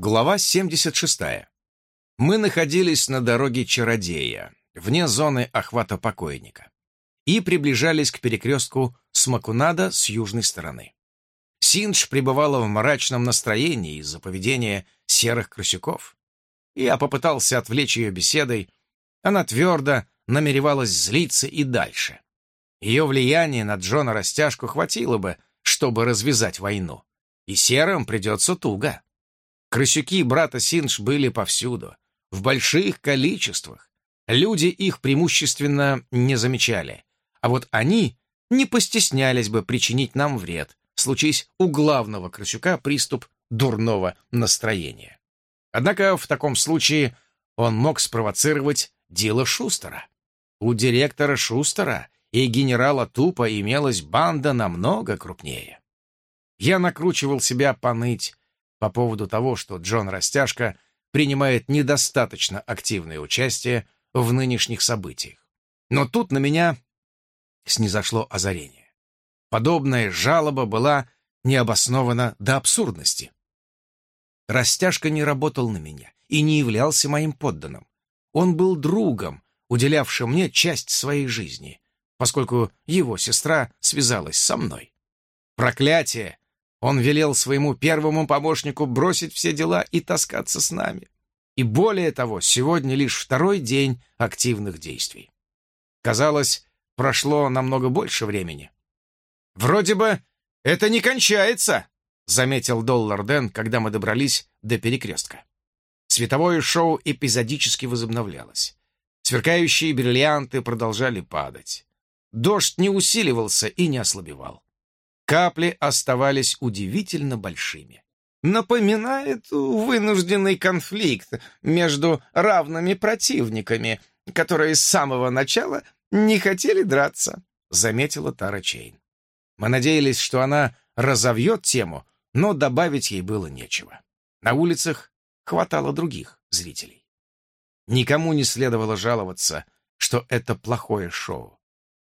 Глава 76. Мы находились на дороге Чародея, вне зоны охвата покойника, и приближались к перекрестку Смакунада с южной стороны. Синдж пребывала в мрачном настроении из-за поведения серых крысюков. Я попытался отвлечь ее беседой, она твердо намеревалась злиться и дальше. Ее влияние на Джона Растяжку хватило бы, чтобы развязать войну, и серым придется туго. Крысюки брата Синдж были повсюду, в больших количествах. Люди их преимущественно не замечали, а вот они не постеснялись бы причинить нам вред, случись у главного крысюка приступ дурного настроения. Однако в таком случае он мог спровоцировать дело Шустера. У директора Шустера и генерала Тупа имелась банда намного крупнее. Я накручивал себя поныть, по поводу того, что Джон Растяжка принимает недостаточно активное участие в нынешних событиях. Но тут на меня снизошло озарение. Подобная жалоба была необоснована до абсурдности. Растяжка не работал на меня и не являлся моим подданным. Он был другом, уделявшим мне часть своей жизни, поскольку его сестра связалась со мной. Проклятие он велел своему первому помощнику бросить все дела и таскаться с нами. И более того, сегодня лишь второй день активных действий. Казалось, прошло намного больше времени. «Вроде бы это не кончается», — заметил Доллар Дэн, когда мы добрались до перекрестка. Световое шоу эпизодически возобновлялось. Сверкающие бриллианты продолжали падать. Дождь не усиливался и не ослабевал. Капли оставались удивительно большими. Напоминает вынужденный конфликт между равными противниками, которые с самого начала не хотели драться, заметила Тара Чейн. Мы надеялись, что она разовьет тему, но добавить ей было нечего. На улицах хватало других зрителей. Никому не следовало жаловаться, что это плохое шоу.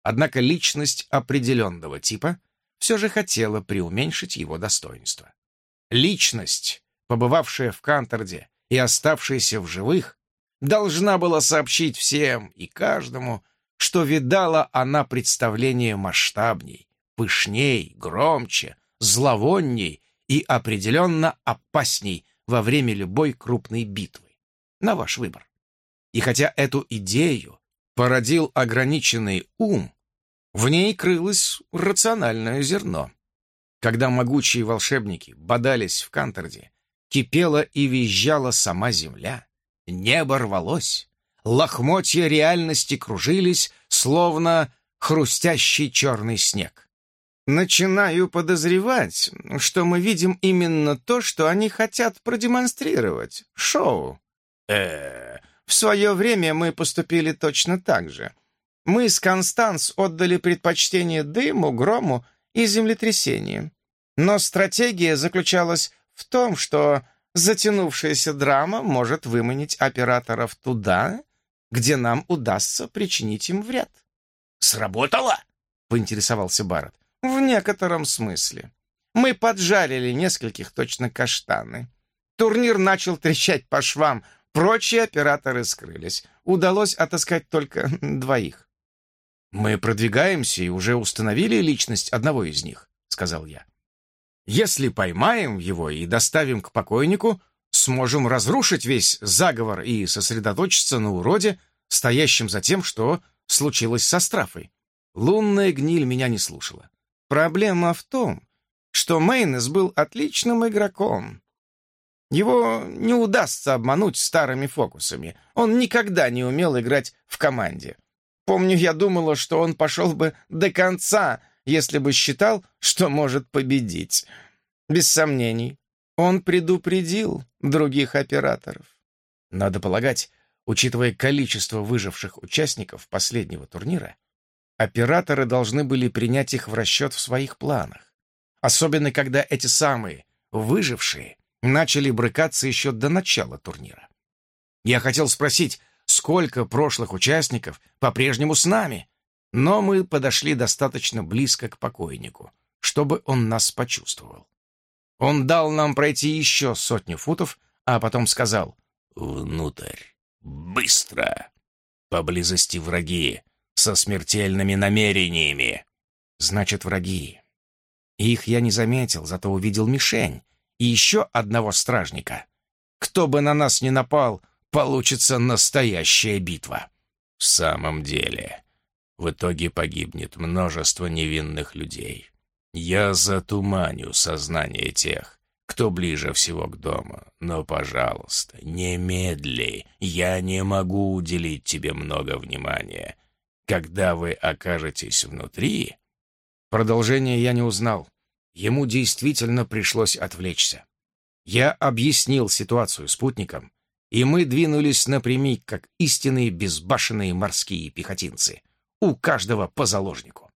Однако личность определенного типа все же хотела преуменьшить его достоинство. Личность, побывавшая в Канторде и оставшаяся в живых, должна была сообщить всем и каждому, что видала она представление масштабней, пышней, громче, зловонней и определенно опасней во время любой крупной битвы. На ваш выбор. И хотя эту идею породил ограниченный ум, в ней крылось рациональное зерно. Когда могучие волшебники бодались в Канторде, кипела и визжала сама земля, небо рвалось, лохмотья реальности кружились, словно хрустящий черный снег. Начинаю подозревать, что мы видим именно то, что они хотят продемонстрировать — шоу. Э, в свое время мы поступили точно так же. Мы с Констанс отдали предпочтение дыму, грому и землетрясению. Но стратегия заключалась в том, что затянувшаяся драма может выманить операторов туда, где нам удастся причинить им вред. «Сработало?» — поинтересовался Барретт. «В некотором смысле. Мы поджарили нескольких точно каштаны. Турнир начал трещать по швам, прочие операторы скрылись. Удалось отыскать только двоих. «Мы продвигаемся и уже установили личность одного из них», — сказал я. «Если поймаем его и доставим к покойнику, сможем разрушить весь заговор и сосредоточиться на уроде, стоящем за тем, что случилось со Страфой». Лунная гниль меня не слушала. «Проблема в том, что Мейнес был отличным игроком. Его не удастся обмануть старыми фокусами. Он никогда не умел играть в команде. Помню, я думала, что он пошел бы до конца, если бы считал, что может победить. Без сомнений, он предупредил других операторов. Надо полагать, учитывая количество выживших участников последнего турнира, операторы должны были принять их в расчет в своих планах. Особенно, когда эти самые выжившие начали брыкаться еще до начала турнира. Я хотел спросить, сколько прошлых участников по-прежнему с нами, но мы подошли достаточно близко к покойнику, чтобы он нас почувствовал. Он дал нам пройти еще сотню футов, а потом сказал «Внутрь! Быстро! Поблизости враги со смертельными намерениями!» «Значит, враги. Их я не заметил, зато увидел мишень и еще одного стражника. Кто бы на нас ни напал, получится настоящая битва». «В самом деле, в итоге погибнет множество невинных людей. Я затуманю сознание тех, кто ближе всего к дому. Но, пожалуйста, не медли, я не могу уделить тебе много внимания. Когда вы окажетесь внутри...» Продолжение я не узнал. Ему действительно пришлось отвлечься. Я объяснил ситуацию спутникам, и мы двинулись напрямик, как истинные безбашенные морские пехотинцы. У каждого по заложнику.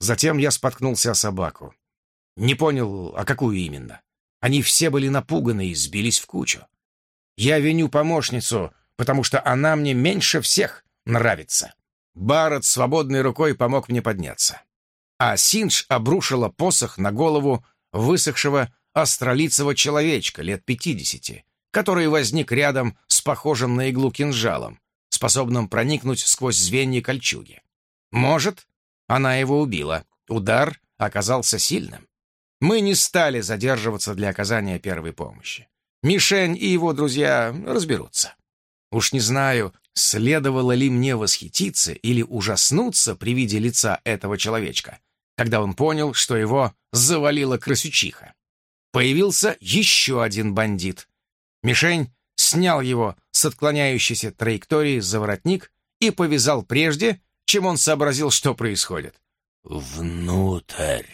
Затем я споткнулся о собаку. Не понял, а какую именно. Они все были напуганы и сбились в кучу. Я виню помощницу, потому что она мне меньше всех нравится. Барретт свободной рукой помог мне подняться. А Синдж обрушила посох на голову высохшего астролицего человечка лет пятидесяти, который возник рядом с похожим на иглу кинжалом, способным проникнуть сквозь звенья кольчуги. Может, она его убила. Удар оказался сильным. Мы не стали задерживаться для оказания первой помощи. Мишень и его друзья разберутся. Уж не знаю, следовало ли мне восхититься или ужаснуться при виде лица этого человечка, когда он понял, что его завалила крысючиха. Появился еще один бандит. Мишень снял его с отклоняющейся траектории за воротник и повязал прежде, чем он сообразил, что происходит. «Внутрь!»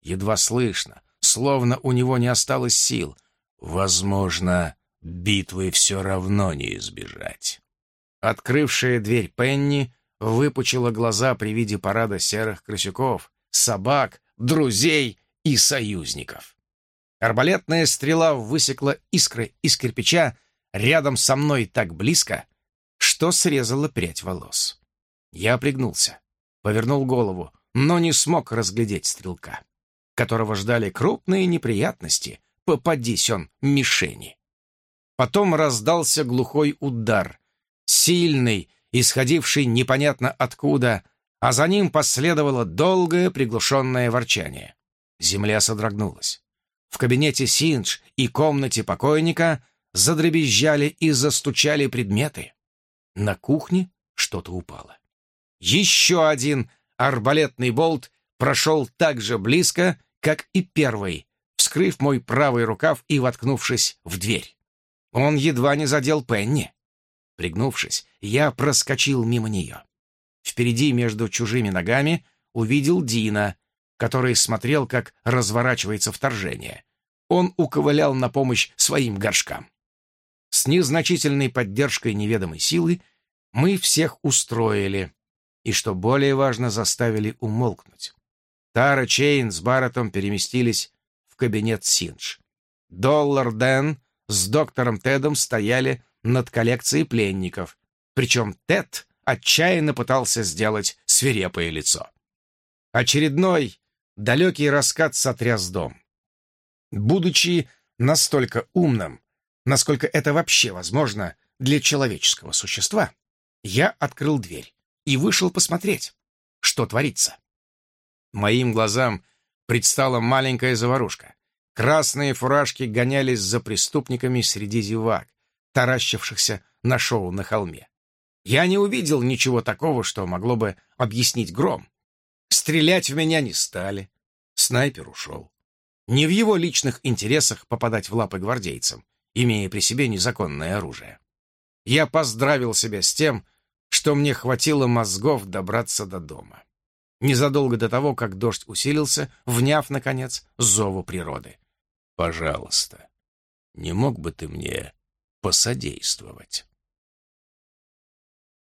Едва слышно, словно у него не осталось сил. «Возможно, битвы все равно не избежать». Открывшая дверь Пенни выпучила глаза при виде парада серых крысюков, собак, друзей и союзников. Арбалетная стрела высекла искры из кирпича рядом со мной так близко, что срезала прядь волос. Я пригнулся, повернул голову, но не смог разглядеть стрелка, которого ждали крупные неприятности, попадись он мишени. Потом раздался глухой удар, сильный, исходивший непонятно откуда, а за ним последовало долгое приглушенное ворчание. Земля содрогнулась. В кабинете Синдж и комнате покойника задребезжали и застучали предметы. На кухне что-то упало. Еще один арбалетный болт прошел так же близко, как и первый, вскрыв мой правый рукав и воткнувшись в дверь. Он едва не задел Пенни. Пригнувшись, я проскочил мимо нее. Впереди, между чужими ногами, увидел Дина, который смотрел, как разворачивается вторжение. Он уковылял на помощь своим горшкам. С незначительной поддержкой неведомой силы мы всех устроили, и, что более важно, заставили умолкнуть. Тара Чейн с Барреттом переместились в кабинет Синдж. Доллар Дэн с доктором Тедом стояли над коллекцией пленников, причем Тед отчаянно пытался сделать свирепое лицо. Очередной далекий раскат сотряс дом. Будучи настолько умным, насколько это вообще возможно для человеческого существа, я открыл дверь и вышел посмотреть, что творится. Моим глазам предстала маленькая заварушка. Красные фуражки гонялись за преступниками среди зевак, таращившихся на шоу на холме. Я не увидел ничего такого, что могло бы объяснить гром. Стрелять в меня не стали. Снайпер ушел. Не в его личных интересах попадать в лапы гвардейцам, имея при себе незаконное оружие. Я поздравил себя с тем, что мне хватило мозгов добраться до дома. Незадолго до того, как дождь усилился, вняв, наконец, зову природы. «Пожалуйста, не мог бы ты мне посодействовать?»